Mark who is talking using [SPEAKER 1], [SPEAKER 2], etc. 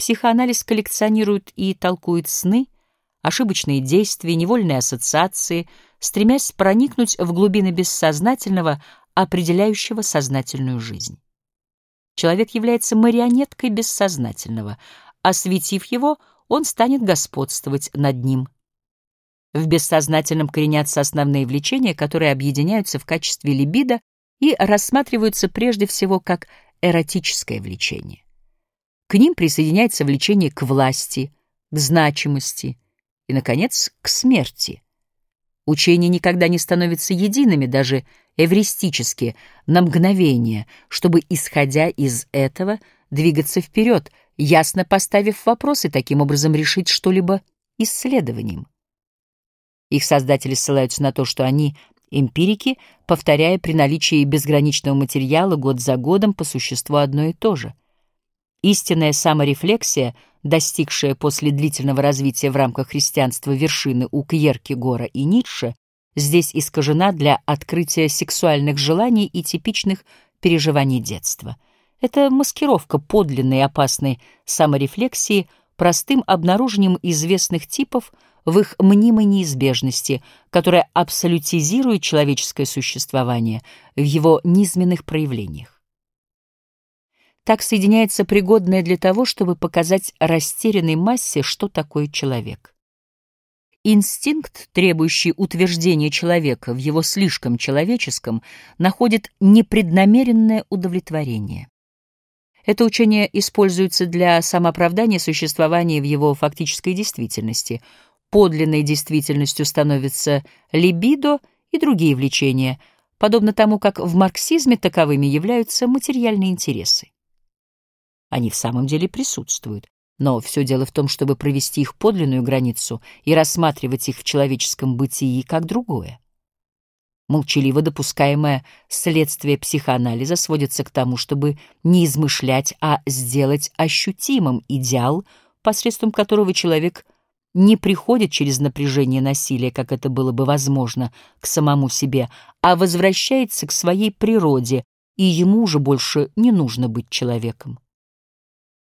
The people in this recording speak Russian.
[SPEAKER 1] Психоанализ коллекционирует и толкует сны, ошибочные действия, невольные ассоциации, стремясь проникнуть в глубины бессознательного, определяющего сознательную жизнь. Человек является марионеткой бессознательного. Осветив его, он станет господствовать над ним. В бессознательном коренятся основные влечения, которые объединяются в качестве либидо и рассматриваются прежде всего как эротическое влечение. К ним присоединяется влечение к власти, к значимости и, наконец, к смерти. Учения никогда не становятся едиными, даже эвристически, на мгновение, чтобы, исходя из этого, двигаться вперед, ясно поставив вопрос и таким образом решить что-либо исследованием. Их создатели ссылаются на то, что они эмпирики, повторяя при наличии безграничного материала год за годом по существу одно и то же. Истинная саморефлексия, достигшая после длительного развития в рамках христианства вершины у Кьеркегора и Ницше, здесь искажена для открытия сексуальных желаний и типичных переживаний детства. Это маскировка подлинной опасной саморефлексии простым обнаружением известных типов в их мнимой неизбежности, которая абсолютизирует человеческое существование в его низменных проявлениях. Так соединяется пригодное для того, чтобы показать растерянной массе, что такое человек. Инстинкт, требующий утверждения человека в его слишком человеческом, находит непреднамеренное удовлетворение. Это учение используется для самооправдания существования в его фактической действительности. Подлинной действительностью становится либидо и другие влечения, подобно тому, как в марксизме таковыми являются материальные интересы. Они в самом деле присутствуют. Но все дело в том, чтобы провести их подлинную границу и рассматривать их в человеческом бытии как другое. Молчаливо допускаемое следствие психоанализа сводится к тому, чтобы не измышлять, а сделать ощутимым идеал, посредством которого человек не приходит через напряжение насилия, как это было бы возможно, к самому себе, а возвращается к своей природе, и ему уже больше не нужно быть человеком.